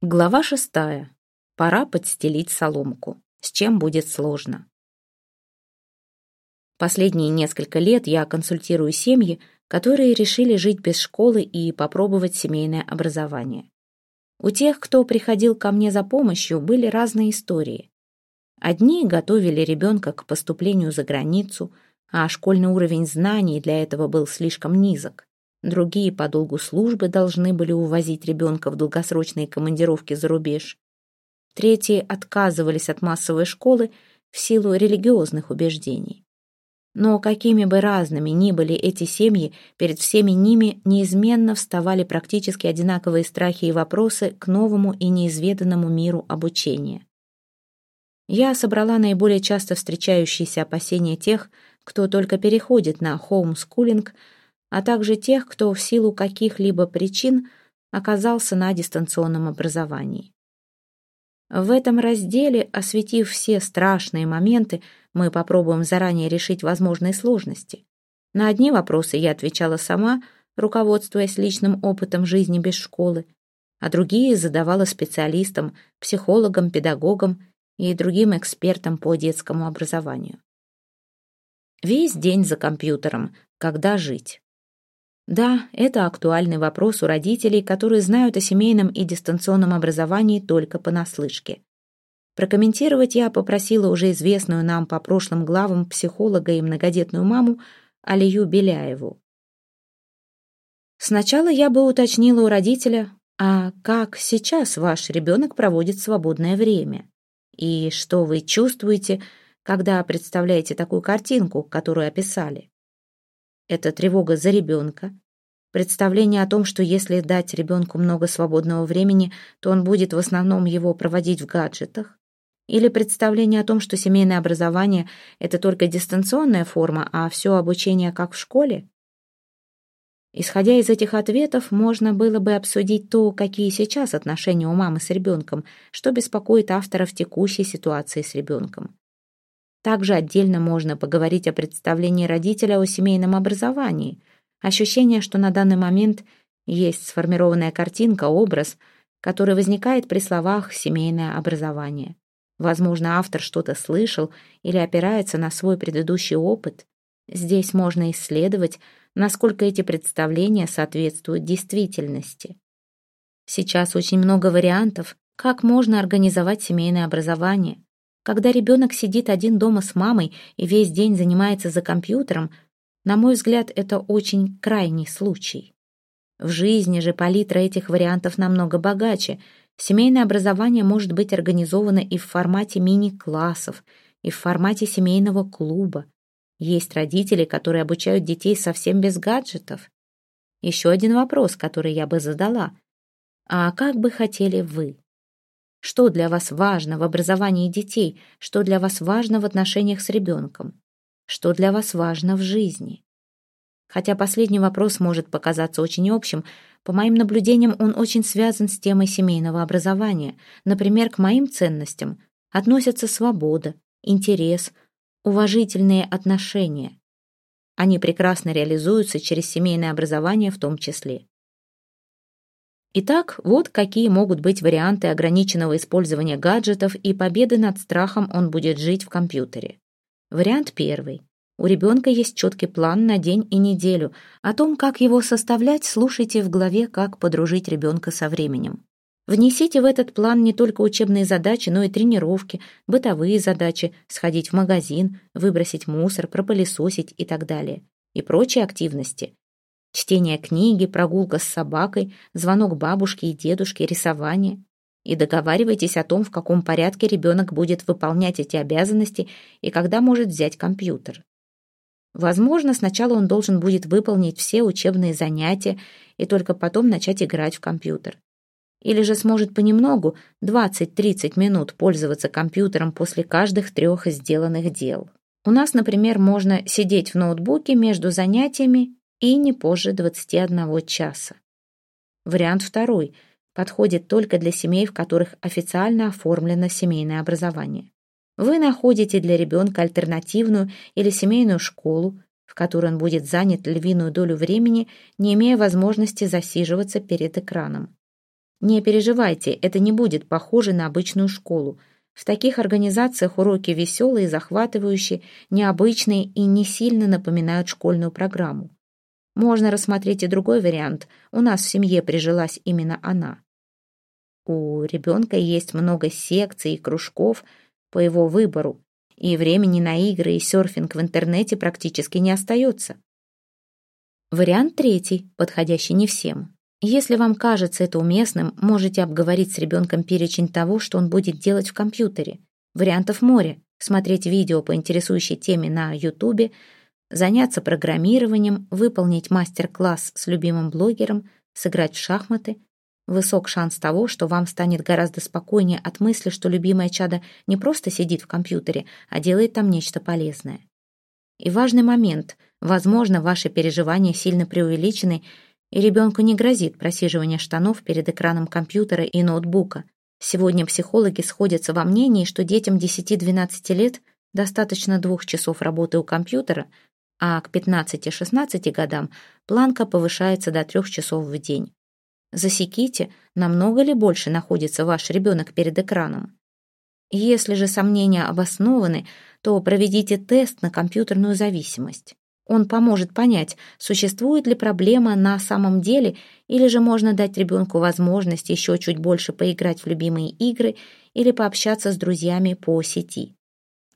Глава шестая. Пора подстелить соломку. С чем будет сложно. Последние несколько лет я консультирую семьи, которые решили жить без школы и попробовать семейное образование. У тех, кто приходил ко мне за помощью, были разные истории. Одни готовили ребенка к поступлению за границу, а школьный уровень знаний для этого был слишком низок. Другие по долгу службы должны были увозить ребенка в долгосрочные командировки за рубеж. Третьи отказывались от массовой школы в силу религиозных убеждений. Но какими бы разными ни были эти семьи, перед всеми ними неизменно вставали практически одинаковые страхи и вопросы к новому и неизведанному миру обучения. Я собрала наиболее часто встречающиеся опасения тех, кто только переходит на хоумскулинг – а также тех, кто в силу каких-либо причин оказался на дистанционном образовании. В этом разделе, осветив все страшные моменты, мы попробуем заранее решить возможные сложности. На одни вопросы я отвечала сама, руководствуясь личным опытом жизни без школы, а другие задавала специалистам, психологам, педагогам и другим экспертам по детскому образованию. Весь день за компьютером. Когда жить? Да, это актуальный вопрос у родителей, которые знают о семейном и дистанционном образовании только понаслышке. Прокомментировать я попросила уже известную нам по прошлым главам психолога и многодетную маму Алию Беляеву. Сначала я бы уточнила у родителя, а как сейчас ваш ребенок проводит свободное время? И что вы чувствуете, когда представляете такую картинку, которую описали? Это тревога за ребенка, представление о том, что если дать ребенку много свободного времени, то он будет в основном его проводить в гаджетах, или представление о том, что семейное образование — это только дистанционная форма, а все обучение как в школе? Исходя из этих ответов, можно было бы обсудить то, какие сейчас отношения у мамы с ребенком, что беспокоит автора в текущей ситуации с ребенком. Также отдельно можно поговорить о представлении родителя о семейном образовании. Ощущение, что на данный момент есть сформированная картинка, образ, который возникает при словах «семейное образование». Возможно, автор что-то слышал или опирается на свой предыдущий опыт. Здесь можно исследовать, насколько эти представления соответствуют действительности. Сейчас очень много вариантов, как можно организовать семейное образование. Когда ребенок сидит один дома с мамой и весь день занимается за компьютером, на мой взгляд, это очень крайний случай. В жизни же палитра этих вариантов намного богаче. Семейное образование может быть организовано и в формате мини-классов, и в формате семейного клуба. Есть родители, которые обучают детей совсем без гаджетов. Еще один вопрос, который я бы задала. А как бы хотели вы? Что для вас важно в образовании детей? Что для вас важно в отношениях с ребенком? Что для вас важно в жизни? Хотя последний вопрос может показаться очень общим, по моим наблюдениям он очень связан с темой семейного образования. Например, к моим ценностям относятся свобода, интерес, уважительные отношения. Они прекрасно реализуются через семейное образование в том числе. Итак, вот какие могут быть варианты ограниченного использования гаджетов и победы над страхом он будет жить в компьютере. Вариант первый. У ребенка есть четкий план на день и неделю. О том, как его составлять, слушайте в главе «Как подружить ребенка со временем». Внесите в этот план не только учебные задачи, но и тренировки, бытовые задачи, сходить в магазин, выбросить мусор, пропылесосить и так далее. И прочие активности. Чтение книги, прогулка с собакой, звонок бабушке и дедушке, рисование и договаривайтесь о том, в каком порядке ребенок будет выполнять эти обязанности и когда может взять компьютер. Возможно, сначала он должен будет выполнить все учебные занятия и только потом начать играть в компьютер. Или же сможет понемногу 20-30 минут пользоваться компьютером после каждых трех сделанных дел. У нас, например, можно сидеть в ноутбуке между занятиями и не позже 21 часа. Вариант второй – подходит только для семей, в которых официально оформлено семейное образование. Вы находите для ребенка альтернативную или семейную школу, в которой он будет занят львиную долю времени, не имея возможности засиживаться перед экраном. Не переживайте, это не будет похоже на обычную школу. В таких организациях уроки веселые, захватывающие, необычные и не сильно напоминают школьную программу. Можно рассмотреть и другой вариант. У нас в семье прижилась именно она. У ребенка есть много секций и кружков по его выбору, и времени на игры и серфинг в интернете практически не остается. Вариант третий, подходящий не всем. Если вам кажется это уместным, можете обговорить с ребенком перечень того, что он будет делать в компьютере. Вариантов море. Смотреть видео по интересующей теме на YouTube, заняться программированием, выполнить мастер-класс с любимым блогером, сыграть в шахматы. Высок шанс того, что вам станет гораздо спокойнее от мысли, что любимое чадо не просто сидит в компьютере, а делает там нечто полезное. И важный момент. Возможно, ваши переживания сильно преувеличены, и ребенку не грозит просиживание штанов перед экраном компьютера и ноутбука. Сегодня психологи сходятся во мнении, что детям 10-12 лет достаточно двух часов работы у компьютера, а к 15-16 годам планка повышается до трех часов в день. Засеките, намного ли больше находится ваш ребенок перед экраном. Если же сомнения обоснованы, то проведите тест на компьютерную зависимость. Он поможет понять, существует ли проблема на самом деле, или же можно дать ребенку возможность еще чуть больше поиграть в любимые игры или пообщаться с друзьями по сети.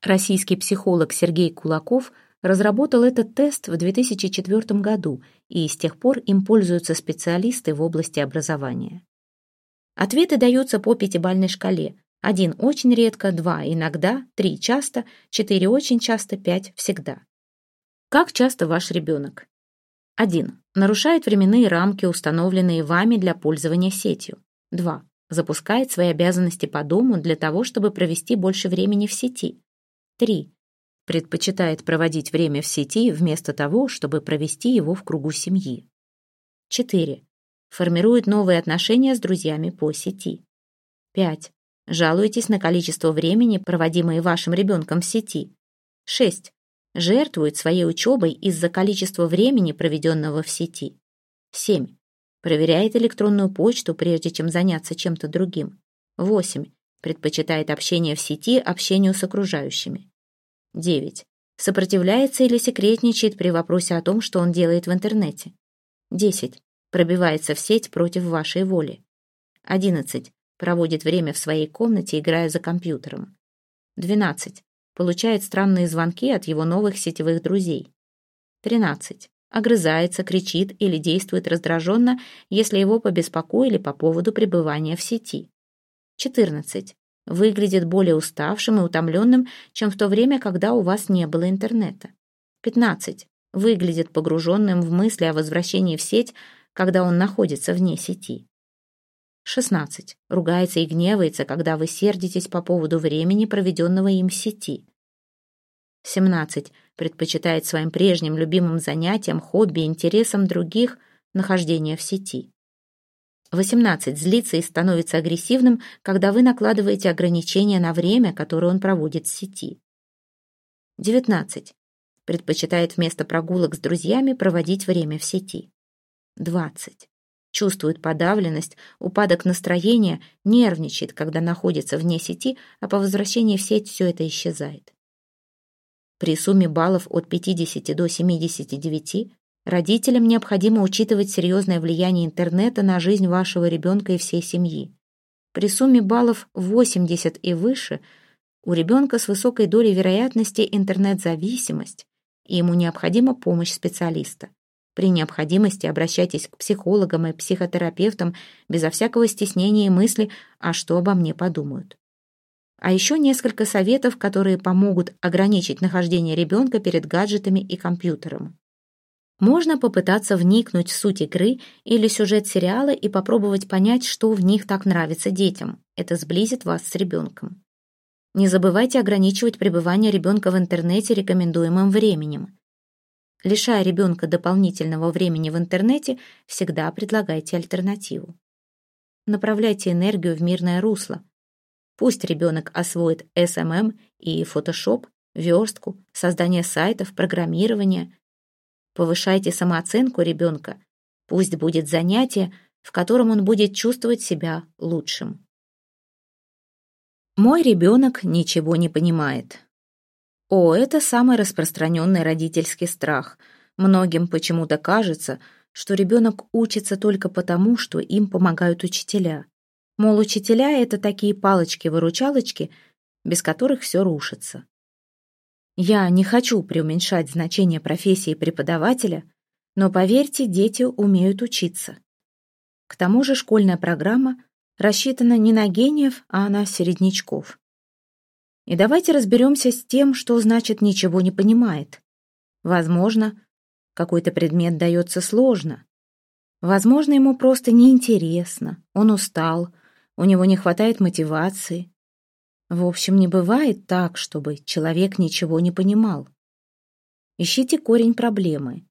Российский психолог Сергей Кулаков разработал этот тест в 2004 году, и с тех пор им пользуются специалисты в области образования. Ответы даются по пятибалльной шкале. Один очень редко, два иногда, три часто, четыре очень часто, пять всегда. Как часто ваш ребенок? 1. Нарушает временные рамки, установленные вами для пользования сетью. 2. Запускает свои обязанности по дому для того, чтобы провести больше времени в сети. 3. Предпочитает проводить время в сети вместо того, чтобы провести его в кругу семьи. 4. Формирует новые отношения с друзьями по сети. 5. Жалуетесь на количество времени, проводимое вашим ребенком в сети. 6 жертвует своей учебой из-за количества времени, проведенного в сети. 7. Проверяет электронную почту, прежде чем заняться чем-то другим. 8. Предпочитает общение в сети общению с окружающими. 9. Сопротивляется или секретничает при вопросе о том, что он делает в интернете. 10. Пробивается в сеть против вашей воли. 11. Проводит время в своей комнате, играя за компьютером. 12 получает странные звонки от его новых сетевых друзей. 13. Огрызается, кричит или действует раздраженно, если его побеспокоили по поводу пребывания в сети. 14. Выглядит более уставшим и утомленным, чем в то время, когда у вас не было интернета. 15. Выглядит погруженным в мысли о возвращении в сеть, когда он находится вне сети. 16. Ругается и гневается, когда вы сердитесь по поводу времени, проведенного им в сети. 17. Предпочитает своим прежним любимым занятиям, хобби, интересам других нахождение в сети. 18. Злится и становится агрессивным, когда вы накладываете ограничения на время, которое он проводит в сети. 19. Предпочитает вместо прогулок с друзьями проводить время в сети. 20 чувствует подавленность, упадок настроения, нервничает, когда находится вне сети, а по возвращении в сеть все это исчезает. При сумме баллов от 50 до 79 родителям необходимо учитывать серьезное влияние интернета на жизнь вашего ребенка и всей семьи. При сумме баллов 80 и выше у ребенка с высокой долей вероятности интернет-зависимость, и ему необходима помощь специалиста. При необходимости обращайтесь к психологам и психотерапевтам безо всякого стеснения и мысли «а что обо мне подумают?». А еще несколько советов, которые помогут ограничить нахождение ребенка перед гаджетами и компьютером. Можно попытаться вникнуть в суть игры или сюжет сериала и попробовать понять, что в них так нравится детям. Это сблизит вас с ребенком. Не забывайте ограничивать пребывание ребенка в интернете рекомендуемым временем. Лишая ребенка дополнительного времени в интернете, всегда предлагайте альтернативу. Направляйте энергию в мирное русло. Пусть ребенок освоит SMM и Photoshop, верстку, создание сайтов, программирование. Повышайте самооценку ребенка. Пусть будет занятие, в котором он будет чувствовать себя лучшим. Мой ребенок ничего не понимает. О, это самый распространенный родительский страх. Многим почему-то кажется, что ребенок учится только потому, что им помогают учителя. Мол, учителя — это такие палочки-выручалочки, без которых все рушится. Я не хочу преуменьшать значение профессии преподавателя, но поверьте, дети умеют учиться. К тому же школьная программа рассчитана не на гениев, а на середнячков. И давайте разберемся с тем, что значит «ничего не понимает». Возможно, какой-то предмет дается сложно. Возможно, ему просто неинтересно, он устал, у него не хватает мотивации. В общем, не бывает так, чтобы человек ничего не понимал. Ищите корень проблемы.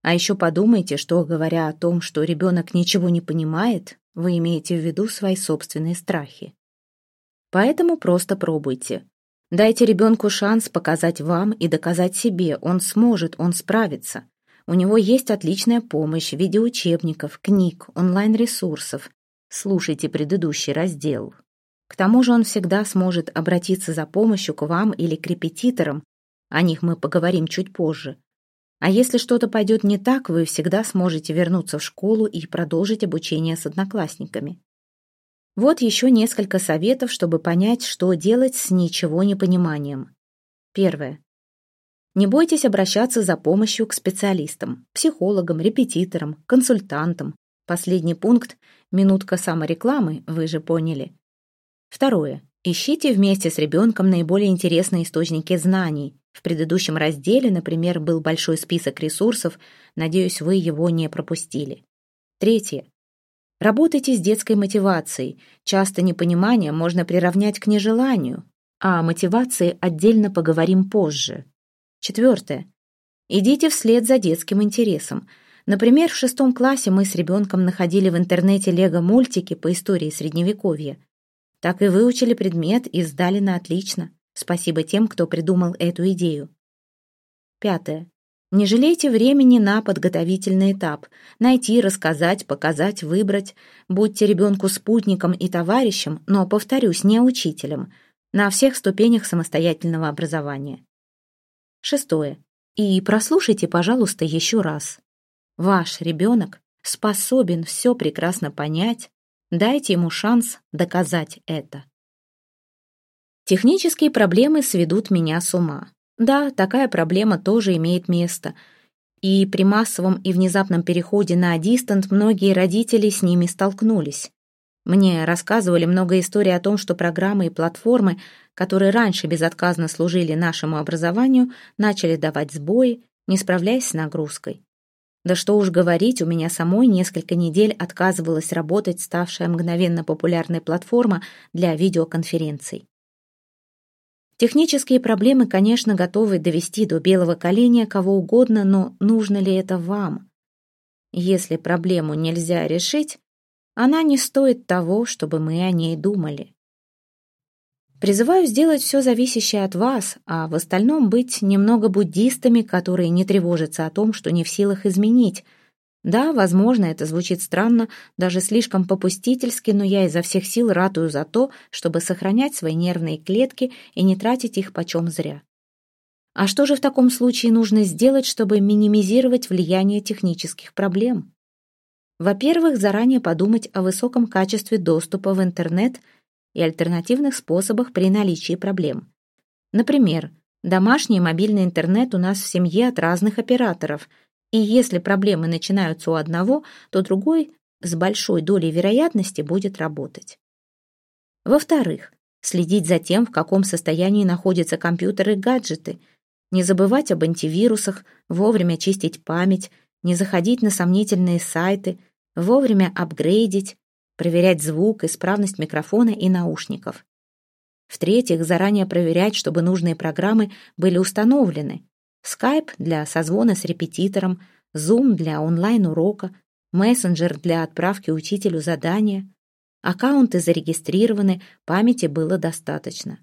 А еще подумайте, что, говоря о том, что ребенок ничего не понимает, вы имеете в виду свои собственные страхи. Поэтому просто пробуйте. Дайте ребенку шанс показать вам и доказать себе, он сможет, он справится. У него есть отличная помощь в виде учебников, книг, онлайн-ресурсов. Слушайте предыдущий раздел. К тому же он всегда сможет обратиться за помощью к вам или к репетиторам, о них мы поговорим чуть позже, а если что-то пойдет не так, вы всегда сможете вернуться в школу и продолжить обучение с одноклассниками. Вот еще несколько советов, чтобы понять, что делать с ничего не пониманием. Первое. Не бойтесь обращаться за помощью к специалистам, психологам, репетиторам, консультантам. Последний пункт – минутка саморекламы, вы же поняли. Второе. Ищите вместе с ребенком наиболее интересные источники знаний. В предыдущем разделе, например, был большой список ресурсов, надеюсь, вы его не пропустили. Третье. Работайте с детской мотивацией. Часто непонимание можно приравнять к нежеланию, а о мотивации отдельно поговорим позже. Четвертое. Идите вслед за детским интересом. Например, в шестом классе мы с ребенком находили в интернете лего-мультики по истории Средневековья. Так и выучили предмет и сдали на отлично. Спасибо тем, кто придумал эту идею. Пятое. Не жалейте времени на подготовительный этап. Найти, рассказать, показать, выбрать. Будьте ребенку спутником и товарищем, но, повторюсь, не учителем. На всех ступенях самостоятельного образования. Шестое. И прослушайте, пожалуйста, еще раз. Ваш ребенок способен все прекрасно понять, Дайте ему шанс доказать это. Технические проблемы сведут меня с ума. Да, такая проблема тоже имеет место. И при массовом и внезапном переходе на дистант многие родители с ними столкнулись. Мне рассказывали много историй о том, что программы и платформы, которые раньше безотказно служили нашему образованию, начали давать сбои, не справляясь с нагрузкой. Да что уж говорить, у меня самой несколько недель отказывалась работать ставшая мгновенно популярной платформа для видеоконференций. Технические проблемы, конечно, готовы довести до белого коленя кого угодно, но нужно ли это вам? Если проблему нельзя решить, она не стоит того, чтобы мы о ней думали. Призываю сделать все зависящее от вас, а в остальном быть немного буддистами, которые не тревожатся о том, что не в силах изменить. Да, возможно, это звучит странно, даже слишком попустительски, но я изо всех сил ратую за то, чтобы сохранять свои нервные клетки и не тратить их почем зря. А что же в таком случае нужно сделать, чтобы минимизировать влияние технических проблем? Во-первых, заранее подумать о высоком качестве доступа в интернет – и альтернативных способах при наличии проблем. Например, домашний мобильный интернет у нас в семье от разных операторов, и если проблемы начинаются у одного, то другой с большой долей вероятности будет работать. Во-вторых, следить за тем, в каком состоянии находятся компьютеры и гаджеты, не забывать об антивирусах, вовремя чистить память, не заходить на сомнительные сайты, вовремя апгрейдить, проверять звук, исправность микрофона и наушников. В-третьих, заранее проверять, чтобы нужные программы были установлены. Skype для созвона с репетитором, Zoom для онлайн-урока, мессенджер для отправки учителю задания. Аккаунты зарегистрированы, памяти было достаточно.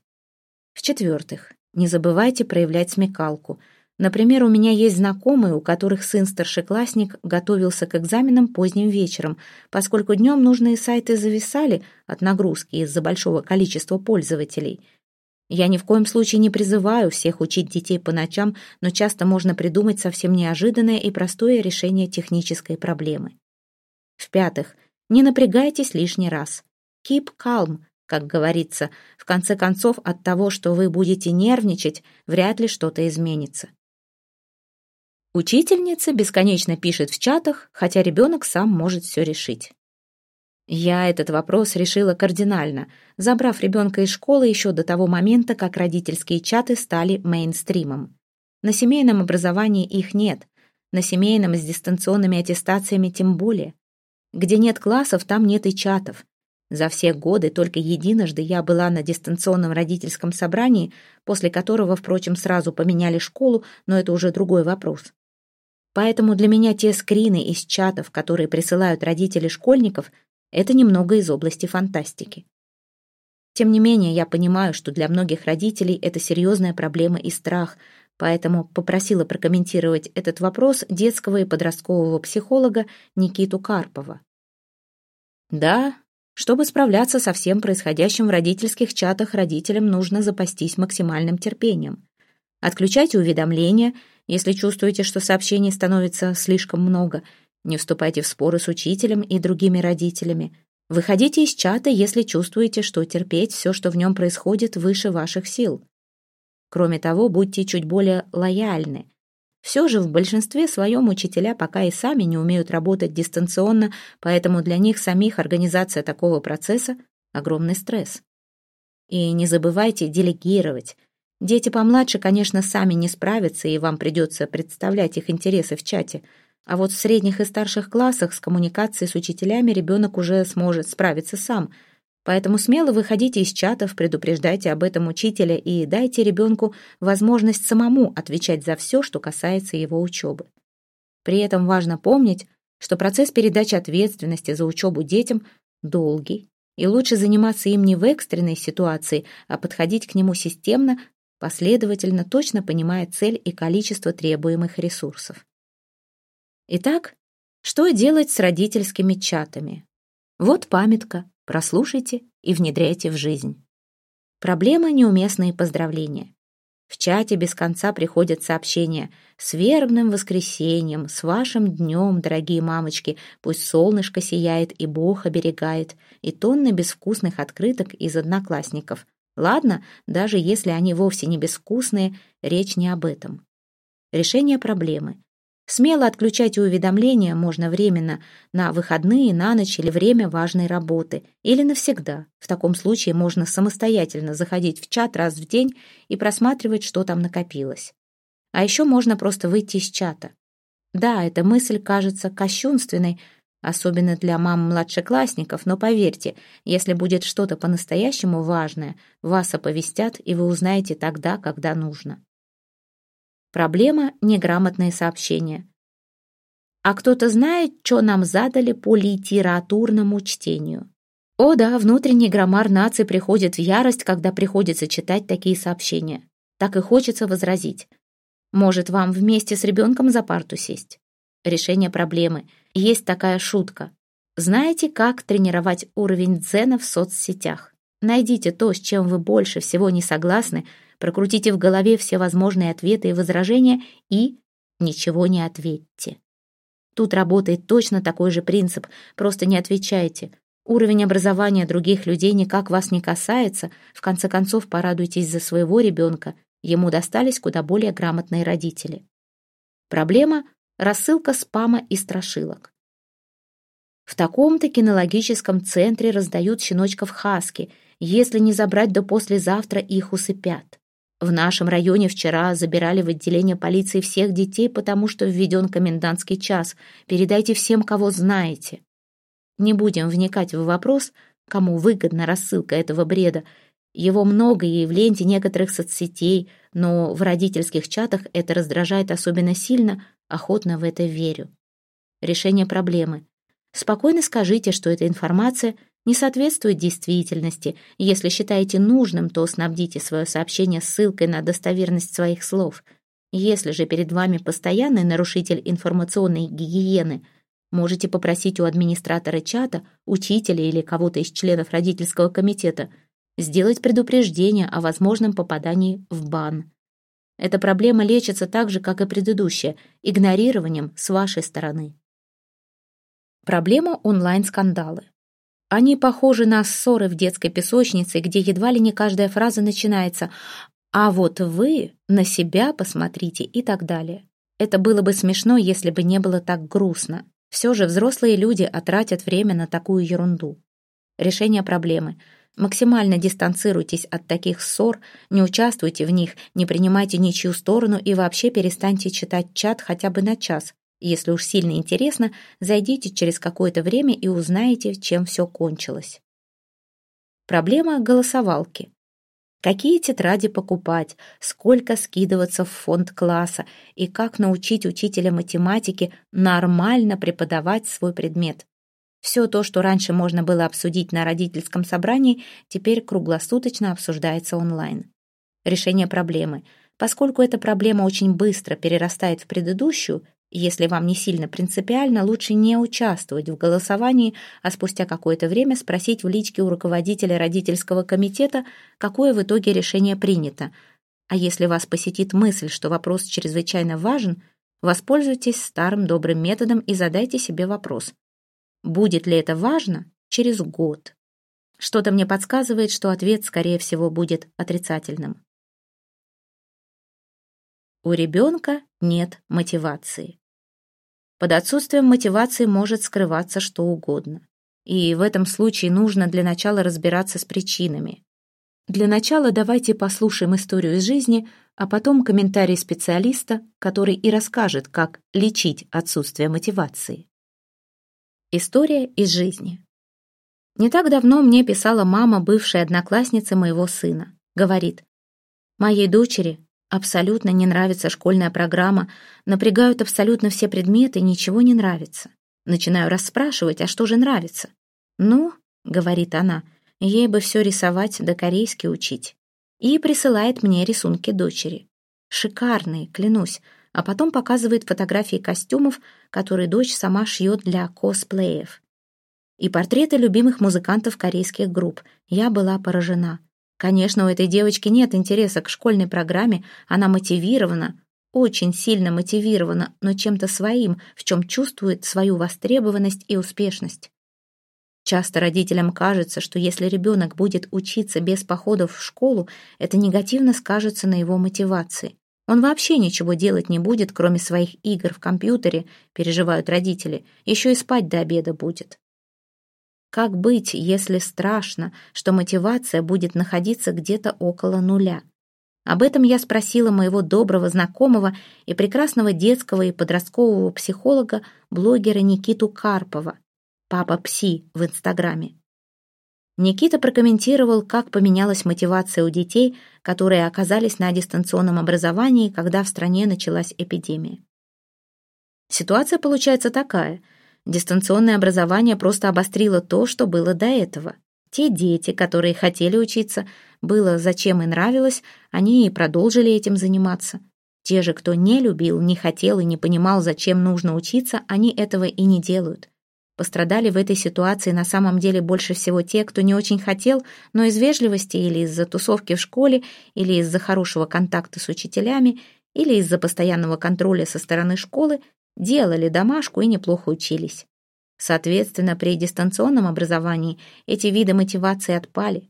В-четвертых, не забывайте проявлять смекалку. Например, у меня есть знакомые, у которых сын-старшеклассник готовился к экзаменам поздним вечером, поскольку днем нужные сайты зависали от нагрузки из-за большого количества пользователей. Я ни в коем случае не призываю всех учить детей по ночам, но часто можно придумать совсем неожиданное и простое решение технической проблемы. В-пятых, не напрягайтесь лишний раз. Keep calm, как говорится. В конце концов, от того, что вы будете нервничать, вряд ли что-то изменится. Учительница бесконечно пишет в чатах, хотя ребенок сам может все решить. Я этот вопрос решила кардинально, забрав ребенка из школы еще до того момента, как родительские чаты стали мейнстримом. На семейном образовании их нет, на семейном с дистанционными аттестациями тем более. Где нет классов, там нет и чатов. За все годы только единожды я была на дистанционном родительском собрании, после которого, впрочем, сразу поменяли школу, но это уже другой вопрос. Поэтому для меня те скрины из чатов, которые присылают родители школьников, это немного из области фантастики. Тем не менее, я понимаю, что для многих родителей это серьезная проблема и страх, поэтому попросила прокомментировать этот вопрос детского и подросткового психолога Никиту Карпова. Да, чтобы справляться со всем происходящим в родительских чатах, родителям нужно запастись максимальным терпением. Отключайте уведомления – если чувствуете, что сообщений становится слишком много, не вступайте в споры с учителем и другими родителями. Выходите из чата, если чувствуете, что терпеть все, что в нем происходит, выше ваших сил. Кроме того, будьте чуть более лояльны. Все же в большинстве своем учителя пока и сами не умеют работать дистанционно, поэтому для них самих организация такого процесса – огромный стресс. И не забывайте делегировать. Дети помладше, конечно, сами не справятся, и вам придется представлять их интересы в чате. А вот в средних и старших классах с коммуникацией с учителями ребенок уже сможет справиться сам. Поэтому смело выходите из чатов, предупреждайте об этом учителя и дайте ребенку возможность самому отвечать за все, что касается его учебы. При этом важно помнить, что процесс передачи ответственности за учебу детям долгий, и лучше заниматься им не в экстренной ситуации, а подходить к нему системно, последовательно, точно понимая цель и количество требуемых ресурсов. Итак, что делать с родительскими чатами? Вот памятка, прослушайте и внедряйте в жизнь. Проблема – неуместные поздравления. В чате без конца приходят сообщения «С вербным воскресеньем, с вашим днем, дорогие мамочки, пусть солнышко сияет и Бог оберегает» и тонны безвкусных открыток из одноклассников. Ладно, даже если они вовсе не безвкусные, речь не об этом. Решение проблемы. Смело отключать уведомления можно временно, на выходные, на ночь или время важной работы, или навсегда. В таком случае можно самостоятельно заходить в чат раз в день и просматривать, что там накопилось. А еще можно просто выйти из чата. Да, эта мысль кажется кощунственной, особенно для мам младшеклассников, но поверьте, если будет что-то по-настоящему важное, вас оповестят, и вы узнаете тогда, когда нужно. Проблема – неграмотные сообщения. А кто-то знает, что нам задали по литературному чтению? О да, внутренний граммар нации приходит в ярость, когда приходится читать такие сообщения. Так и хочется возразить. Может, вам вместе с ребенком за парту сесть? Решение проблемы – есть такая шутка. Знаете, как тренировать уровень дзена в соцсетях? Найдите то, с чем вы больше всего не согласны, прокрутите в голове все возможные ответы и возражения и ничего не ответьте. Тут работает точно такой же принцип, просто не отвечайте. Уровень образования других людей никак вас не касается, в конце концов порадуйтесь за своего ребенка, ему достались куда более грамотные родители. Проблема рассылка спама и страшилок. В таком-то кинологическом центре раздают щеночков хаски. Если не забрать до послезавтра, их усыпят. В нашем районе вчера забирали в отделение полиции всех детей, потому что введен комендантский час. Передайте всем, кого знаете. Не будем вникать в вопрос, кому выгодна рассылка этого бреда. Его много и в ленте некоторых соцсетей, но в родительских чатах это раздражает особенно сильно, охотно в это верю. Решение проблемы. Спокойно скажите, что эта информация не соответствует действительности. Если считаете нужным, то снабдите свое сообщение ссылкой на достоверность своих слов. Если же перед вами постоянный нарушитель информационной гигиены, можете попросить у администратора чата, учителя или кого-то из членов родительского комитета сделать предупреждение о возможном попадании в бан. Эта проблема лечится так же, как и предыдущая, игнорированием с вашей стороны. Проблема онлайн-скандалы. Они похожи на ссоры в детской песочнице, где едва ли не каждая фраза начинается «а вот вы на себя посмотрите» и так далее. Это было бы смешно, если бы не было так грустно. Все же взрослые люди отратят время на такую ерунду. Решение проблемы. Максимально дистанцируйтесь от таких ссор, не участвуйте в них, не принимайте ничью сторону и вообще перестаньте читать чат хотя бы на час, если уж сильно интересно, зайдите через какое-то время и узнаете, чем все кончилось. Проблема голосовалки. Какие тетради покупать, сколько скидываться в фонд класса и как научить учителя математики нормально преподавать свой предмет. Все то, что раньше можно было обсудить на родительском собрании, теперь круглосуточно обсуждается онлайн. Решение проблемы. Поскольку эта проблема очень быстро перерастает в предыдущую, если вам не сильно принципиально, лучше не участвовать в голосовании, а спустя какое-то время спросить в личке у руководителя родительского комитета, какое в итоге решение принято. А если вас посетит мысль, что вопрос чрезвычайно важен, воспользуйтесь старым добрым методом и задайте себе вопрос. Будет ли это важно через год? Что-то мне подсказывает, что ответ, скорее всего, будет отрицательным. У ребенка нет мотивации. Под отсутствием мотивации может скрываться что угодно. И в этом случае нужно для начала разбираться с причинами. Для начала давайте послушаем историю из жизни, а потом комментарий специалиста, который и расскажет, как лечить отсутствие мотивации. История из жизни. Не так давно мне писала мама, бывшая одноклассница моего сына. Говорит, «Моей дочери Абсолютно не нравится школьная программа, напрягают абсолютно все предметы, ничего не нравится. Начинаю расспрашивать, а что же нравится? «Ну», — говорит она, — «ей бы все рисовать да корейский учить». И присылает мне рисунки дочери. Шикарные, клянусь, а потом показывает фотографии костюмов, которые дочь сама шьет для косплеев. И портреты любимых музыкантов корейских групп. Я была поражена. Конечно, у этой девочки нет интереса к школьной программе, она мотивирована, очень сильно мотивирована, но чем-то своим, в чем чувствует свою востребованность и успешность. Часто родителям кажется, что если ребенок будет учиться без походов в школу, это негативно скажется на его мотивации. Он вообще ничего делать не будет, кроме своих игр в компьютере, переживают родители, еще и спать до обеда будет. Как быть, если страшно, что мотивация будет находиться где-то около нуля? Об этом я спросила моего доброго знакомого и прекрасного детского и подросткового психолога, блогера Никиту Карпова, папа Пси в Инстаграме. Никита прокомментировал, как поменялась мотивация у детей, которые оказались на дистанционном образовании, когда в стране началась эпидемия. Ситуация получается такая – Дистанционное образование просто обострило то, что было до этого. Те дети, которые хотели учиться, было зачем и нравилось, они и продолжили этим заниматься. Те же, кто не любил, не хотел и не понимал, зачем нужно учиться, они этого и не делают. Пострадали в этой ситуации на самом деле больше всего те, кто не очень хотел, но из вежливости или из-за тусовки в школе, или из-за хорошего контакта с учителями, или из-за постоянного контроля со стороны школы делали домашку и неплохо учились. Соответственно, при дистанционном образовании эти виды мотивации отпали.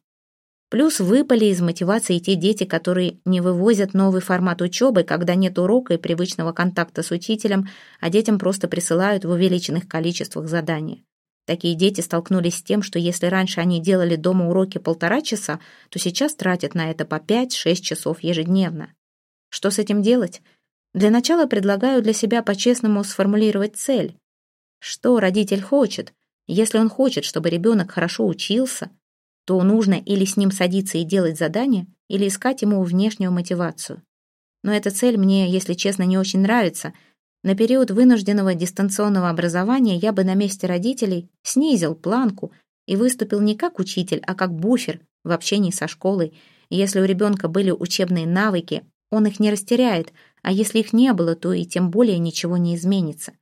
Плюс выпали из мотивации те дети, которые не вывозят новый формат учебы, когда нет урока и привычного контакта с учителем, а детям просто присылают в увеличенных количествах задания. Такие дети столкнулись с тем, что если раньше они делали дома уроки полтора часа, то сейчас тратят на это по 5-6 часов ежедневно. Что с этим делать? Для начала предлагаю для себя по-честному сформулировать цель. Что родитель хочет? Если он хочет, чтобы ребенок хорошо учился, то нужно или с ним садиться и делать задания, или искать ему внешнюю мотивацию. Но эта цель мне, если честно, не очень нравится. На период вынужденного дистанционного образования я бы на месте родителей снизил планку и выступил не как учитель, а как буфер в общении со школой. Если у ребенка были учебные навыки, он их не растеряет, а если их не было, то и тем более ничего не изменится.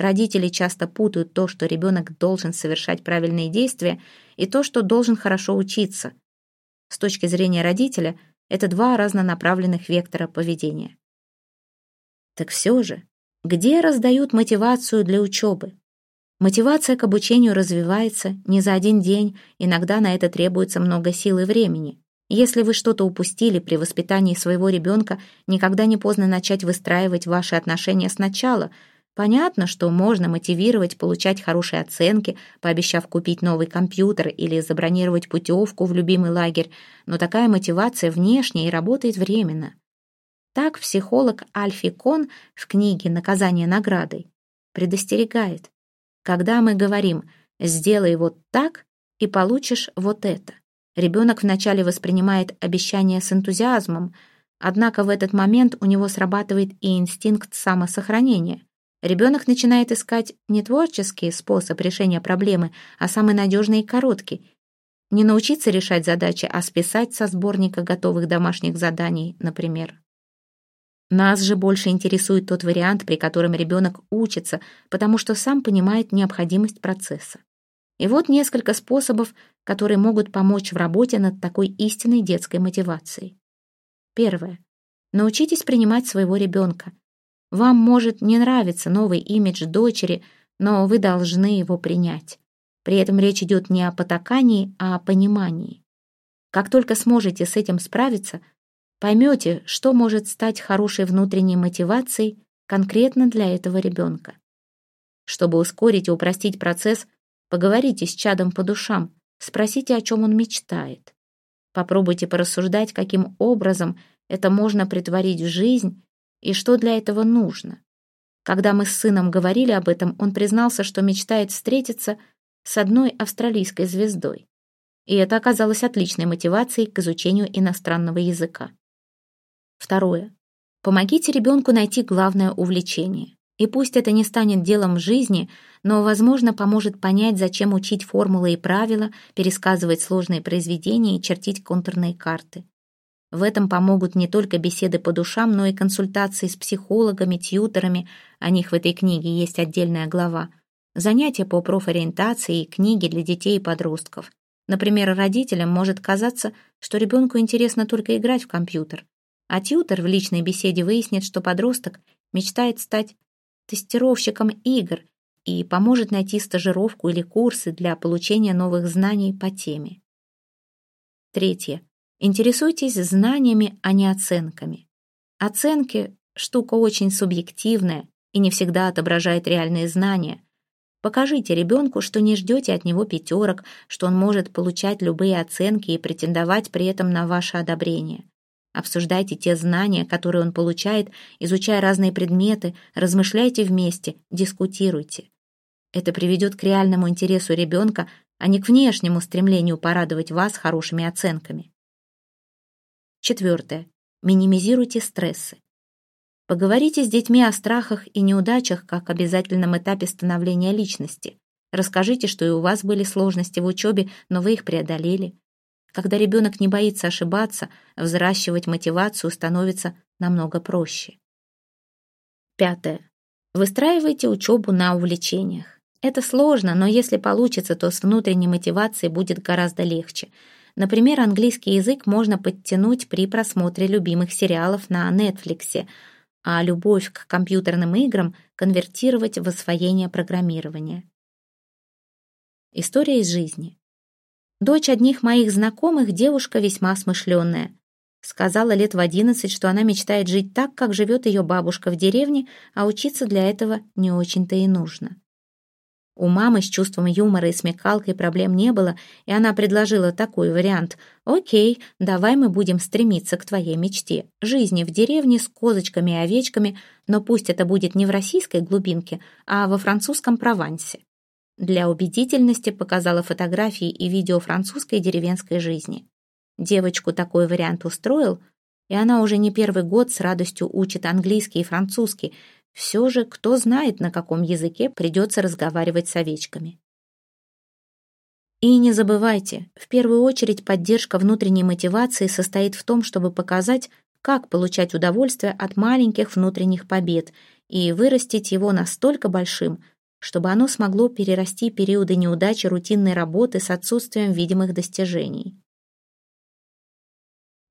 Родители часто путают то, что ребенок должен совершать правильные действия, и то, что должен хорошо учиться. С точки зрения родителя, это два разнонаправленных вектора поведения. Так все же, где раздают мотивацию для учебы? Мотивация к обучению развивается не за один день, иногда на это требуется много сил и времени. Если вы что-то упустили при воспитании своего ребенка, никогда не поздно начать выстраивать ваши отношения сначала. Понятно, что можно мотивировать получать хорошие оценки, пообещав купить новый компьютер или забронировать путевку в любимый лагерь, но такая мотивация внешняя и работает временно. Так психолог Альфи Кон в книге «Наказание наградой» предостерегает. Когда мы говорим «сделай вот так» и получишь вот это, Ребенок вначале воспринимает обещание с энтузиазмом, однако в этот момент у него срабатывает и инстинкт самосохранения. Ребенок начинает искать не творческий способ решения проблемы, а самый надежный и короткий. Не научиться решать задачи, а списать со сборника готовых домашних заданий, например. Нас же больше интересует тот вариант, при котором ребенок учится, потому что сам понимает необходимость процесса. И вот несколько способов, которые могут помочь в работе над такой истинной детской мотивацией. Первое. Научитесь принимать своего ребенка. Вам может не нравиться новый имидж дочери, но вы должны его принять. При этом речь идет не о потакании, а о понимании. Как только сможете с этим справиться, поймете, что может стать хорошей внутренней мотивацией конкретно для этого ребенка. Чтобы ускорить и упростить процесс, поговорите с чадом по душам, Спросите, о чем он мечтает. Попробуйте порассуждать, каким образом это можно притворить в жизнь и что для этого нужно. Когда мы с сыном говорили об этом, он признался, что мечтает встретиться с одной австралийской звездой. И это оказалось отличной мотивацией к изучению иностранного языка. Второе. Помогите ребенку найти главное увлечение. И пусть это не станет делом жизни, но, возможно, поможет понять, зачем учить формулы и правила, пересказывать сложные произведения и чертить контурные карты. В этом помогут не только беседы по душам, но и консультации с психологами, тьютерами, о них в этой книге есть отдельная глава, занятия по профориентации и книги для детей и подростков. Например, родителям может казаться, что ребенку интересно только играть в компьютер, а тьютер в личной беседе выяснит, что подросток мечтает стать тестировщиком игр и поможет найти стажировку или курсы для получения новых знаний по теме. Третье. Интересуйтесь знаниями, а не оценками. Оценки – штука очень субъективная и не всегда отображает реальные знания. Покажите ребенку, что не ждете от него пятерок, что он может получать любые оценки и претендовать при этом на ваше одобрение. Обсуждайте те знания, которые он получает, изучая разные предметы, размышляйте вместе, дискутируйте. Это приведет к реальному интересу ребенка, а не к внешнему стремлению порадовать вас хорошими оценками. Четвертое. Минимизируйте стрессы. Поговорите с детьми о страхах и неудачах как обязательном этапе становления личности. Расскажите, что и у вас были сложности в учебе, но вы их преодолели. Когда ребенок не боится ошибаться, взращивать мотивацию становится намного проще. Пятое. Выстраивайте учебу на увлечениях. Это сложно, но если получится, то с внутренней мотивацией будет гораздо легче. Например, английский язык можно подтянуть при просмотре любимых сериалов на Netflix, а любовь к компьютерным играм конвертировать в освоение программирования. История из жизни. Дочь одних моих знакомых, девушка весьма смышленная. Сказала лет в одиннадцать, что она мечтает жить так, как живет ее бабушка в деревне, а учиться для этого не очень-то и нужно. У мамы с чувством юмора и смекалкой проблем не было, и она предложила такой вариант. «Окей, давай мы будем стремиться к твоей мечте. Жизни в деревне с козочками и овечками, но пусть это будет не в российской глубинке, а во французском Провансе. Для убедительности показала фотографии и видео французской деревенской жизни. Девочку такой вариант устроил, и она уже не первый год с радостью учит английский и французский. Все же, кто знает, на каком языке придется разговаривать с овечками. И не забывайте, в первую очередь поддержка внутренней мотивации состоит в том, чтобы показать, как получать удовольствие от маленьких внутренних побед и вырастить его настолько большим, чтобы оно смогло перерасти периоды неудачи рутинной работы с отсутствием видимых достижений.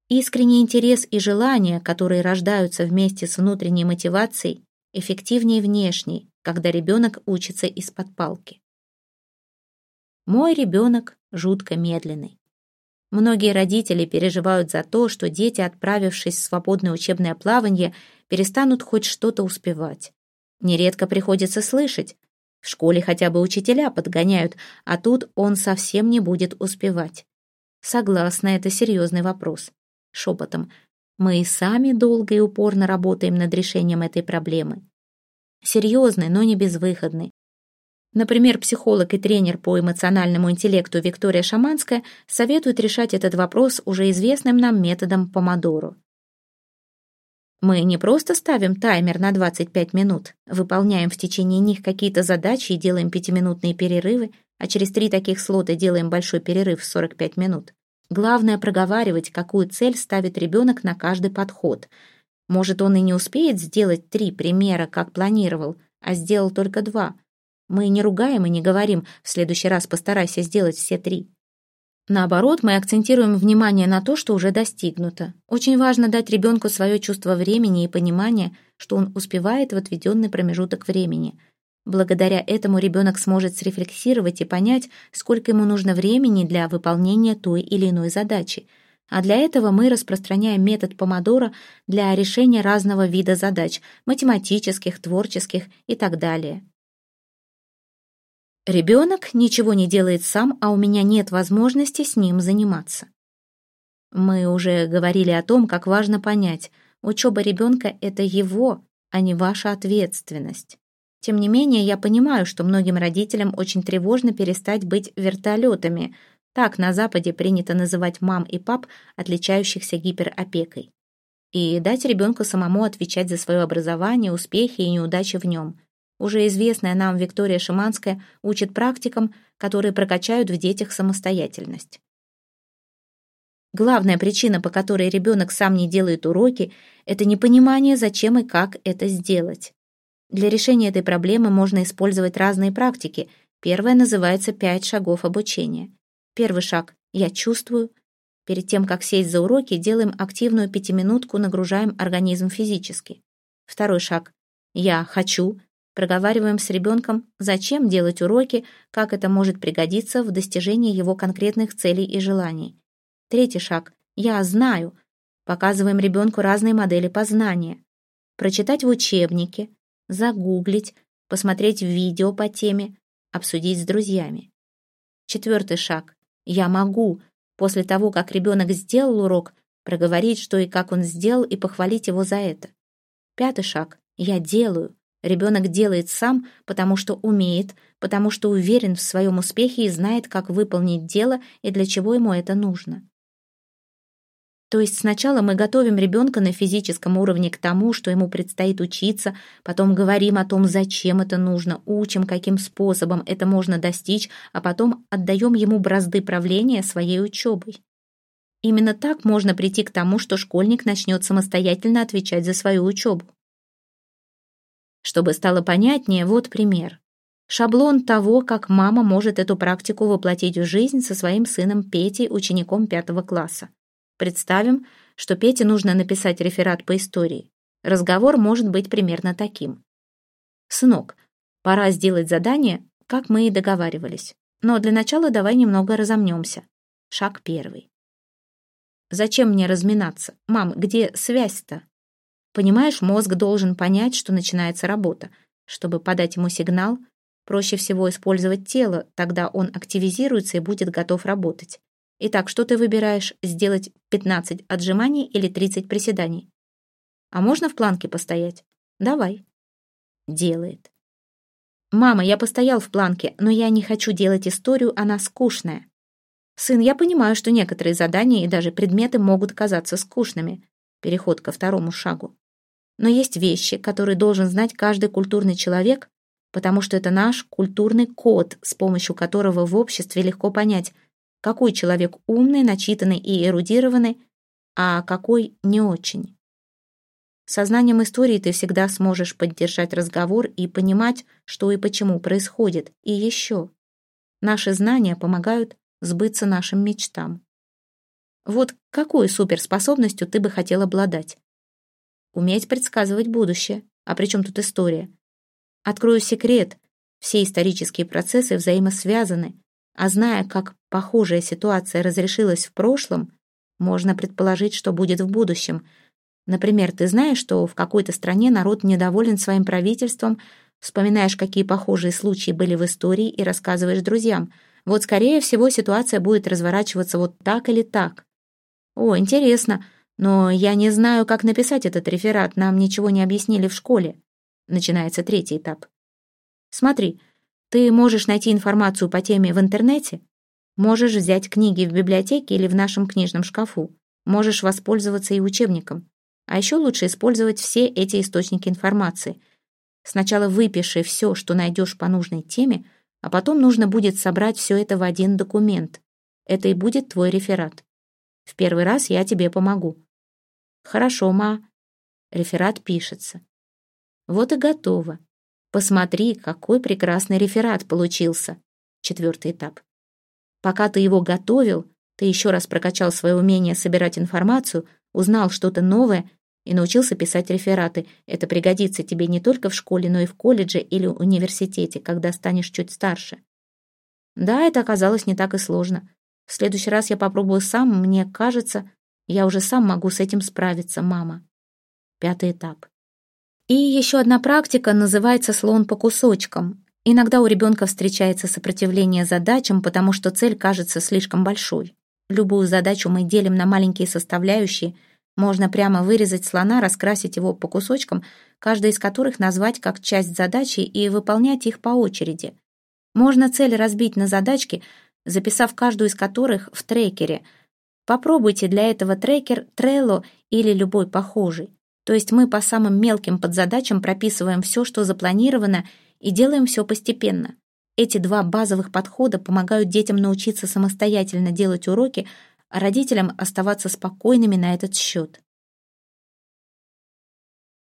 Искренний интерес и желание, которые рождаются вместе с внутренней мотивацией, эффективнее внешней, когда ребенок учится из-под палки. Мой ребенок жутко медленный. Многие родители переживают за то, что дети, отправившись в свободное учебное плавание, перестанут хоть что-то успевать. Нередко приходится слышать. В школе хотя бы учителя подгоняют, а тут он совсем не будет успевать. Согласна, это серьезный вопрос. Шепотом. Мы и сами долго и упорно работаем над решением этой проблемы. Серьезный, но не безвыходный. Например, психолог и тренер по эмоциональному интеллекту Виктория Шаманская советует решать этот вопрос уже известным нам методом помодоро. Мы не просто ставим таймер на 25 минут, выполняем в течение них какие-то задачи и делаем пятиминутные перерывы, а через три таких слота делаем большой перерыв в 45 минут. Главное проговаривать, какую цель ставит ребенок на каждый подход. Может, он и не успеет сделать три примера, как планировал, а сделал только два – мы не ругаем и не говорим «в следующий раз постарайся сделать все три». Наоборот, мы акцентируем внимание на то, что уже достигнуто. Очень важно дать ребенку свое чувство времени и понимание, что он успевает в отведенный промежуток времени. Благодаря этому ребенок сможет срефлексировать и понять, сколько ему нужно времени для выполнения той или иной задачи. А для этого мы распространяем метод помодоро для решения разного вида задач – математических, творческих и так далее. Ребенок ничего не делает сам, а у меня нет возможности с ним заниматься. Мы уже говорили о том, как важно понять, учеба ребенка — это его, а не ваша ответственность. Тем не менее, я понимаю, что многим родителям очень тревожно перестать быть вертолетами. Так на Западе принято называть мам и пап, отличающихся гиперопекой. И дать ребенку самому отвечать за свое образование, успехи и неудачи в нем. Уже известная нам Виктория Шиманская учит практикам, которые прокачают в детях самостоятельность. Главная причина, по которой ребенок сам не делает уроки, это непонимание, зачем и как это сделать. Для решения этой проблемы можно использовать разные практики. Первая называется «пять шагов обучения». Первый шаг «я чувствую». Перед тем, как сесть за уроки, делаем активную пятиминутку, нагружаем организм физически. Второй шаг «я хочу». Проговариваем с ребенком, зачем делать уроки, как это может пригодиться в достижении его конкретных целей и желаний. Третий шаг. Я знаю. Показываем ребенку разные модели познания. Прочитать в учебнике, загуглить, посмотреть видео по теме, обсудить с друзьями. Четвертый шаг. Я могу. После того, как ребенок сделал урок, проговорить, что и как он сделал, и похвалить его за это. Пятый шаг. Я делаю. Ребенок делает сам, потому что умеет, потому что уверен в своем успехе и знает, как выполнить дело и для чего ему это нужно. То есть сначала мы готовим ребенка на физическом уровне к тому, что ему предстоит учиться, потом говорим о том, зачем это нужно, учим, каким способом это можно достичь, а потом отдаем ему бразды правления своей учебой. Именно так можно прийти к тому, что школьник начнет самостоятельно отвечать за свою учебу. Чтобы стало понятнее, вот пример. Шаблон того, как мама может эту практику воплотить в жизнь со своим сыном Петей, учеником пятого класса. Представим, что Пете нужно написать реферат по истории. Разговор может быть примерно таким. «Сынок, пора сделать задание, как мы и договаривались. Но для начала давай немного разомнемся. Шаг первый. Зачем мне разминаться? Мам, где связь-то? Понимаешь, мозг должен понять, что начинается работа. Чтобы подать ему сигнал, проще всего использовать тело, тогда он активизируется и будет готов работать. Итак, что ты выбираешь, сделать 15 отжиманий или 30 приседаний? А можно в планке постоять? Давай. Делает. «Мама, я постоял в планке, но я не хочу делать историю, она скучная». «Сын, я понимаю, что некоторые задания и даже предметы могут казаться скучными. Переход ко второму шагу. Но есть вещи, которые должен знать каждый культурный человек, потому что это наш культурный код, с помощью которого в обществе легко понять, какой человек умный, начитанный и эрудированный, а какой не очень. Со знанием истории ты всегда сможешь поддержать разговор и понимать, что и почему происходит. И еще. Наши знания помогают сбыться нашим мечтам. Вот какой суперспособностью ты бы хотел обладать? Уметь предсказывать будущее. А при чем тут история? Открою секрет. Все исторические процессы взаимосвязаны, а зная, как похожая ситуация разрешилась в прошлом, можно предположить, что будет в будущем – Например, ты знаешь, что в какой-то стране народ недоволен своим правительством, вспоминаешь, какие похожие случаи были в истории и рассказываешь друзьям. Вот, скорее всего, ситуация будет разворачиваться вот так или так. О, интересно, но я не знаю, как написать этот реферат, нам ничего не объяснили в школе. Начинается третий этап. Смотри, ты можешь найти информацию по теме в интернете, можешь взять книги в библиотеке или в нашем книжном шкафу, можешь воспользоваться и учебником. А еще лучше использовать все эти источники информации. Сначала выпиши все, что найдешь по нужной теме, а потом нужно будет собрать все это в один документ. Это и будет твой реферат. В первый раз я тебе помогу. Хорошо, ма. Реферат пишется. Вот и готово. Посмотри, какой прекрасный реферат получился. Четвертый этап. Пока ты его готовил, ты еще раз прокачал свое умение собирать информацию, узнал что-то новое и научился писать рефераты. Это пригодится тебе не только в школе, но и в колледже или университете, когда станешь чуть старше. Да, это оказалось не так и сложно. В следующий раз я попробую сам, мне кажется, я уже сам могу с этим справиться, мама. Пятый этап. И еще одна практика называется «слон по кусочкам». Иногда у ребенка встречается сопротивление задачам, потому что цель кажется слишком большой. Любую задачу мы делим на маленькие составляющие – можно прямо вырезать слона, раскрасить его по кусочкам, каждый из которых назвать как часть задачи и выполнять их по очереди. Можно цель разбить на задачки, записав каждую из которых в трекере. Попробуйте для этого трекер Trello или любой похожий. То есть мы по самым мелким подзадачам прописываем все, что запланировано, и делаем все постепенно. Эти два базовых подхода помогают детям научиться самостоятельно делать уроки, а родителям оставаться спокойными на этот счет.